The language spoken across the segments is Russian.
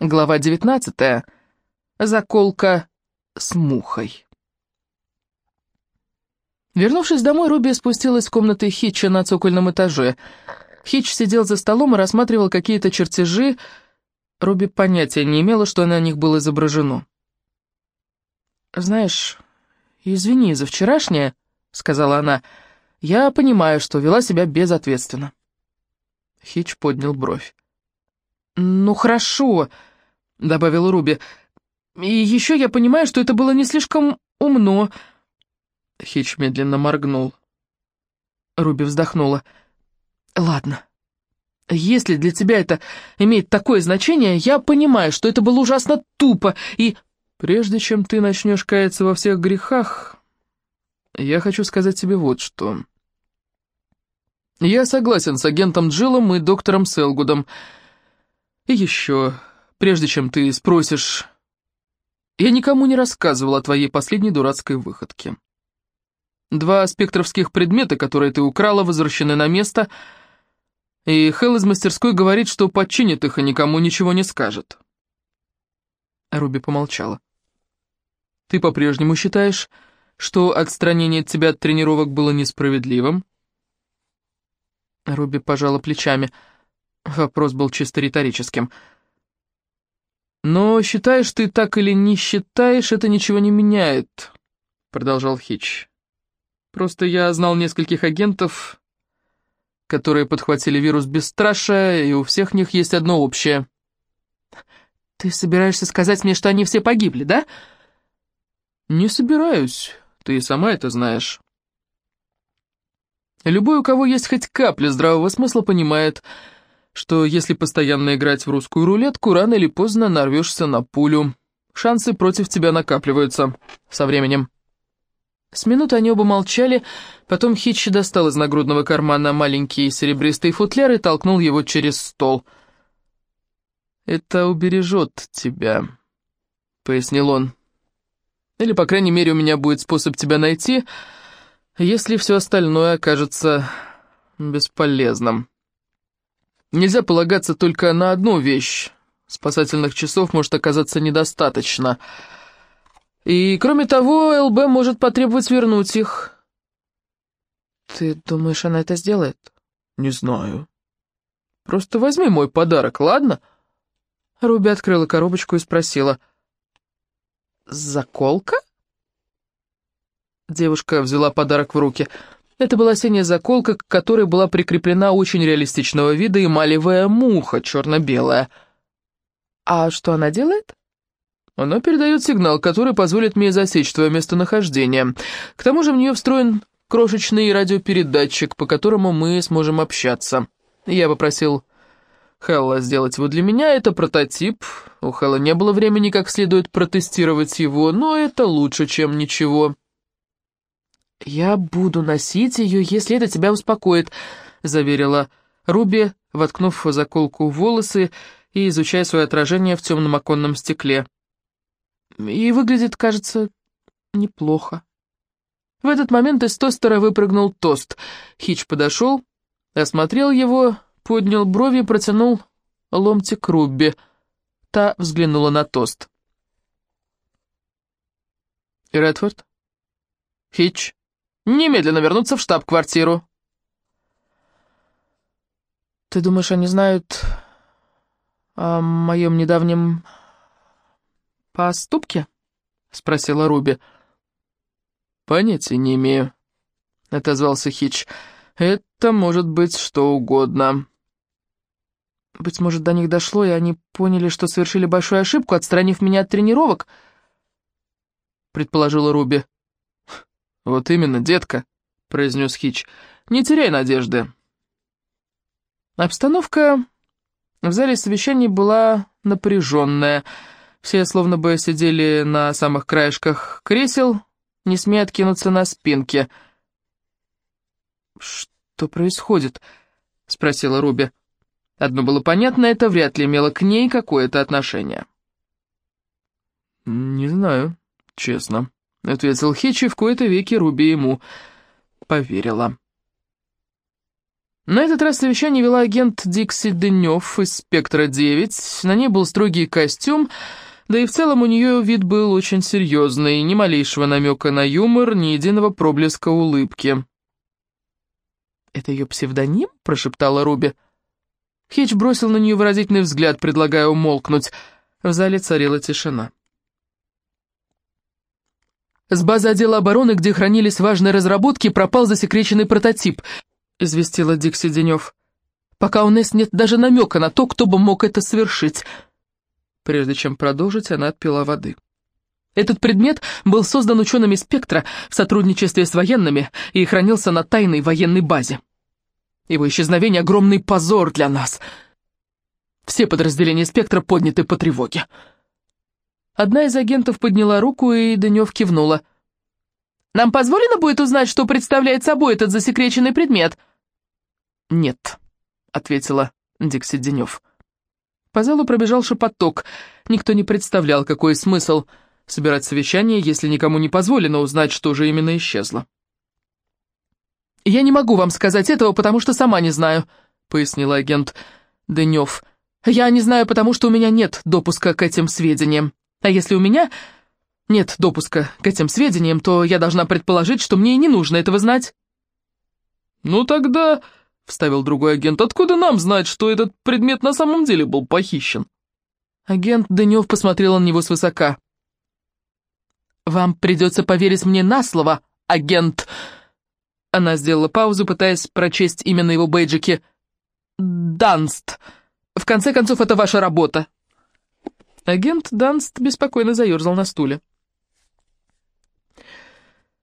Глава 19. Заколка с мухой. Вернувшись домой, Руби спустилась в комнаты Хитча на цокольном этаже. Хитч сидел за столом и рассматривал какие-то чертежи. Руби понятия не имела, что на них было изображено. «Знаешь, извини за вчерашнее», — сказала она. «Я понимаю, что вела себя безответственно». Хитч поднял бровь. «Ну хорошо», — добавил Руби. «И еще я понимаю, что это было не слишком умно». Хич медленно моргнул. Руби вздохнула. «Ладно. Если для тебя это имеет такое значение, я понимаю, что это было ужасно тупо, и...» «Прежде чем ты начнешь каяться во всех грехах, я хочу сказать тебе вот что. Я согласен с агентом Джилом и доктором Селгудом». И еще, прежде чем ты спросишь, я никому не рассказывал о твоей последней дурацкой выходке. Два спектровских предмета, которые ты украла, возвращены на место, и Хелл из мастерской говорит, что подчинит их и никому ничего не скажет. Руби помолчала. «Ты по-прежнему считаешь, что отстранение тебя от тренировок было несправедливым?» Руби пожала плечами. «Да». Вопрос был чисто риторическим. «Но считаешь ты так или не считаешь, это ничего не меняет», — продолжал Хич. «Просто я знал нескольких агентов, которые подхватили вирус бесстрашия, и у всех них есть одно общее». «Ты собираешься сказать мне, что они все погибли, да?» «Не собираюсь, ты и сама это знаешь». Любой, у кого есть хоть капля здравого смысла, понимает, если постоянно играть в русскую рулетку, рано или поздно нарвешься на пулю. Шансы против тебя накапливаются со временем. С минуты они оба молчали, потом Хитч достал из нагрудного кармана маленький серебристый футляр и толкнул его через стол. «Это убережет тебя», — пояснил он. «Или, по крайней мере, у меня будет способ тебя найти, если все остальное окажется бесполезным». Нельзя полагаться только на одну вещь. Спасательных часов может оказаться недостаточно. И, кроме того, ЛБ может потребовать вернуть их. Ты думаешь, она это сделает? Не знаю. Просто возьми мой подарок, ладно? Руби открыла коробочку и спросила. «Заколка?» Девушка взяла подарок в руки — это была синяя заколка, к которой была прикреплена очень реалистичного вида эмалевая муха, черно-белая. А что она делает? Она передает сигнал, который позволит мне засечь твое местонахождение. К тому же в нее встроен крошечный радиопередатчик, по которому мы сможем общаться. Я попросил Хэлла сделать его для меня, это прототип. У Хэлла не было времени как следует протестировать его, но это лучше, чем ничего. «Я буду носить ее, если это тебя успокоит», — заверила Руби, воткнув заколку в волосы и изучая свое отражение в темном оконном стекле. «И выглядит, кажется, неплохо». В этот момент из тостера выпрыгнул тост. Хич подошел, осмотрел его, поднял брови и протянул ломтик Рубби. Та взглянула на тост. «Редфорд? Хич?» Немедленно вернуться в штаб-квартиру. Ты думаешь, они знают о моем недавнем поступке? Спросила Руби. Понятия не имею, отозвался Хич. Это может быть что угодно. Быть может, до них дошло, и они поняли, что совершили большую ошибку, отстранив меня от тренировок, предположила Руби. «Вот именно, детка», — произнес Хич, — «не теряй надежды». Обстановка в зале совещаний была напряженная. Все словно бы сидели на самых краешках кресел, не смея откинуться на спинке. «Что происходит?» — спросила Руби. Одно было понятно, это вряд ли имело к ней какое-то отношение. «Не знаю, честно», — ответил Хитч, и в кои-то веки Руби ему поверила. На этот раз совещание вела агент Дикси Денев из «Спектра-9». На ней был строгий костюм, да и в целом у нее вид был очень серьезный, ни малейшего намека на юмор, ни единого проблеска улыбки. «Это ее псевдоним?» — прошептала Руби. Хич бросил на нее выразительный взгляд, предлагая умолкнуть. В зале царила тишина. С базы отдела обороны, где хранились важные разработки, пропал засекреченный прототип —— известила Дикси Денев. «Пока у нас нет даже намека на то, кто бы мог это совершить». Прежде чем продолжить, она отпила воды. Этот предмет был создан учеными «Спектра» в сотрудничестве с военными и хранился на тайной военной базе. Его исчезновение — огромный позор для нас. Все подразделения «Спектра» подняты по тревоге. Одна из агентов подняла руку, и Данев кивнула — нам позволено будет узнать, что представляет собой этот засекреченный предмет?» «Нет», — ответила Дикси Денев. По залу пробежал шепоток. Никто не представлял, какой смысл собирать совещание, если никому не позволено узнать, что же именно исчезло. «Я не могу вам сказать этого, потому что сама не знаю», — пояснила агент Денев. «Я не знаю, потому что у меня нет допуска к этим сведениям. А если у меня, нет допуска к этим сведениям, то я должна предположить, что мне и не нужно этого знать». «Ну тогда», — вставил другой агент, — «откуда нам знать, что этот предмет на самом деле был похищен?» Агент Дынев посмотрел на него свысока. «Вам придется поверить мне на слово, агент...» Она сделала паузу, пытаясь прочесть имя на его бейджике. «Данст. В конце концов, это ваша работа». Агент Данст беспокойно заерзал на стуле.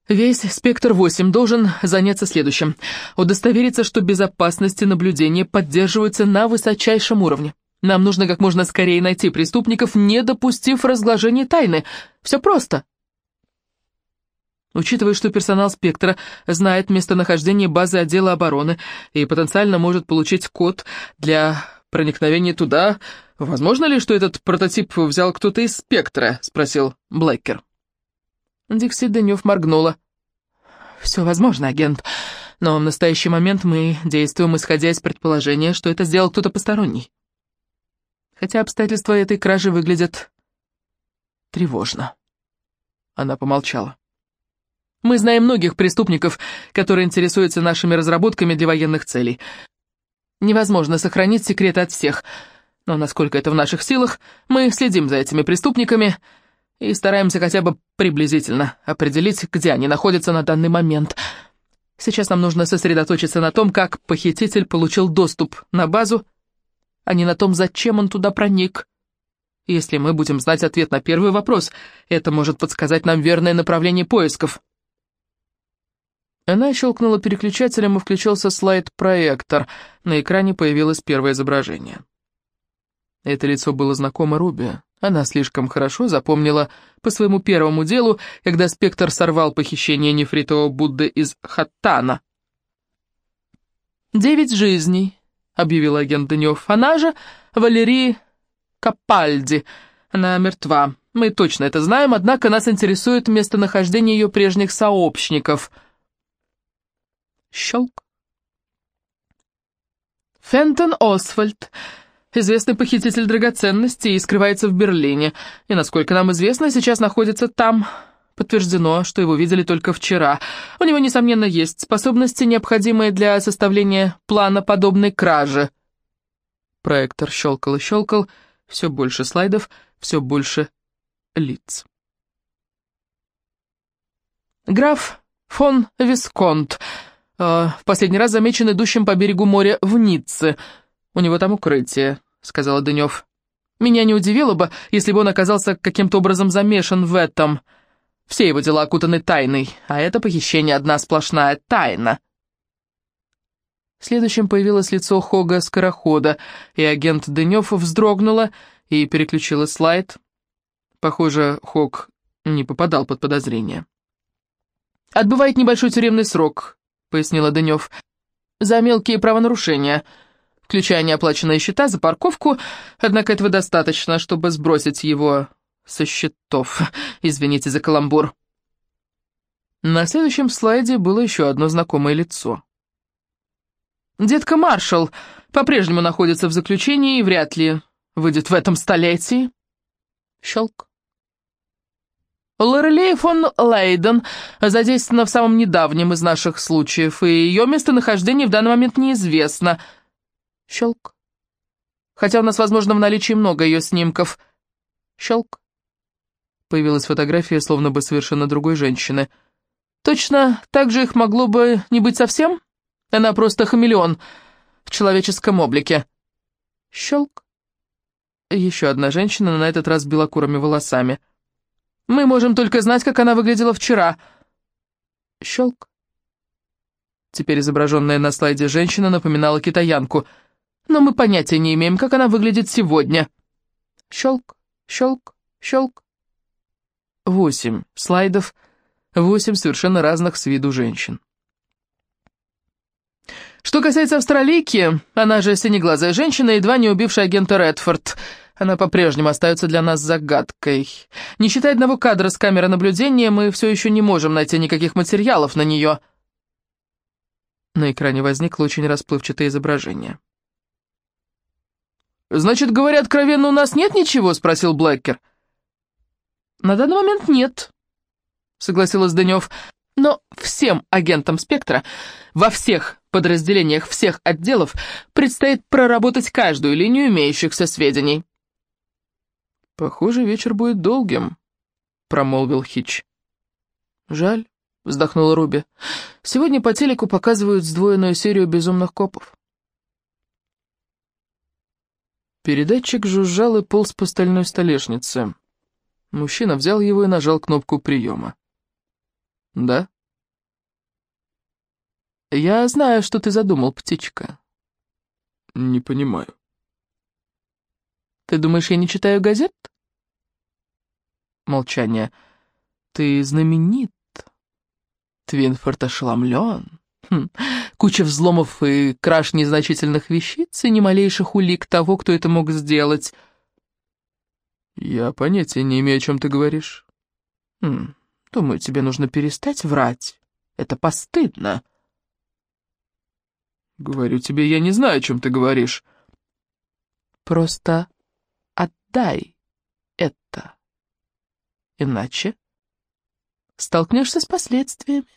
Весь «Спектр-8» должен заняться следующим. Удостовериться, что безопасность и наблюдение поддерживаются на высочайшем уровне. Нам нужно как можно скорее найти преступников, не допустив разглашения тайны. Все просто. Учитывая, что персонал «Спектра» знает местонахождение базы отдела обороны и потенциально может получить код для проникновения туда, возможно ли, что этот прототип взял кто-то из «Спектра?» — спросил Блэкер. Дикси Денев моргнула. «Все возможно, агент, но в настоящий момент мы действуем, исходя из предположения, что это сделал кто-то посторонний. Хотя обстоятельства этой кражи выглядят тревожно». Она помолчала. «Мы знаем многих преступников, которые интересуются нашими разработками для военных целей. Невозможно сохранить секреты от всех, но насколько это в наших силах, мы следим за этими преступниками и стараемся хотя бы приблизительно определить, где они находятся на данный момент. Сейчас нам нужно сосредоточиться на том, как похититель получил доступ на базу, а не на том, зачем он туда проник. Если мы будем знать ответ на первый вопрос, это может подсказать нам верное направление поисков. Она щелкнула переключателем и включился слайд-проектор. На экране появилось первое изображение. Это лицо было знакомо Руби. Она слишком хорошо запомнила по своему первому делу, когда Спектр сорвал похищение нефритового Будды из Хаттана. «Девять жизней», — объявил агент Данев. «Она же Валерий Капальди. Она мертва. Мы точно это знаем, однако нас интересует местонахождение ее прежних сообщников». Щелк. Фентон Освальд известный похититель драгоценностей и скрывается в Берлине, и, насколько нам известно, сейчас находится там. Подтверждено, что его видели только вчера. У него, несомненно, есть способности, необходимые для составления плана подобной кражи. Проектор щелкал и щелкал, все больше слайдов, все больше лиц. Граф фон Висконт, э, в последний раз замечен идущим по берегу моря в Ницце, у него там укрытие», — сказала Дынев. «Меня не удивило бы, если бы он оказался каким-то образом замешан в этом. Все его дела окутаны тайной, а это похищение одна сплошная тайна». Следующим появилось лицо Хога Скорохода, и агент Дынев вздрогнула и переключила слайд. Похоже, Хог не попадал под подозрение. «Отбывает небольшой тюремный срок», — пояснила Дынев, — «за мелкие правонарушения» включая неоплаченные счета за парковку, однако этого достаточно, чтобы сбросить его со счетов. Извините за каламбур. На следующем слайде было еще одно знакомое лицо. Детка Маршалл по-прежнему находится в заключении и вряд ли выйдет в этом столетии. Щелк. Лорелей фон Лейден задействована в самом недавнем из наших случаев, и ее местонахождение в данный момент неизвестно. Щелк. Хотя у нас, возможно, в наличии много ее снимков. Щелк. Появилась фотография, словно бы совершенно другой женщины. Точно так же их могло бы не быть совсем? Она просто хамелеон в человеческом облике. Щелк. Еще одна женщина, на этот раз с белокурыми волосами. Мы можем только знать, как она выглядела вчера. Щелк. Теперь изображенная на слайде женщина напоминала китаянку, но мы понятия не имеем, как она выглядит сегодня. Щелк, щелк, щелк. Восемь слайдов, восемь совершенно разных с виду женщин. Что касается австралийки, она же синеглазая женщина, едва не убившая агента Редфорд — она по-прежнему остается для нас загадкой. Не считая одного кадра с камеры наблюдения, мы все еще не можем найти никаких материалов на нее. На экране возникло очень расплывчатое изображение. «Значит, говоря откровенно, у нас нет ничего?» — спросил Блэкер. «На данный момент нет», — согласилась Дынев. «Но всем агентам «Спектра» во всех подразделениях всех отделов предстоит проработать каждую линию имеющихся сведений». «Похоже, вечер будет долгим», — промолвил Хич. «Жаль», — вздохнула Руби. «Сегодня по телеку показывают сдвоенную серию безумных копов». Передатчик жужжал и полз по стальной столешнице. Мужчина взял его и нажал кнопку приема. «Да?» «Я знаю, что ты задумал, птичка». «Не понимаю». «Ты думаешь, я не читаю газет?» Молчание. «Ты знаменит. Твинфорд ошеломлен. Хм. Куча взломов и краж незначительных вещиц, и ни малейших улик того, кто это мог сделать». «Я понятия не имею, о чем ты говоришь». Хм. «Думаю, тебе нужно перестать врать. Это постыдно». «Говорю тебе, я не знаю, о чем ты говоришь». «Просто отдай это». Иначе столкнешься с последствиями.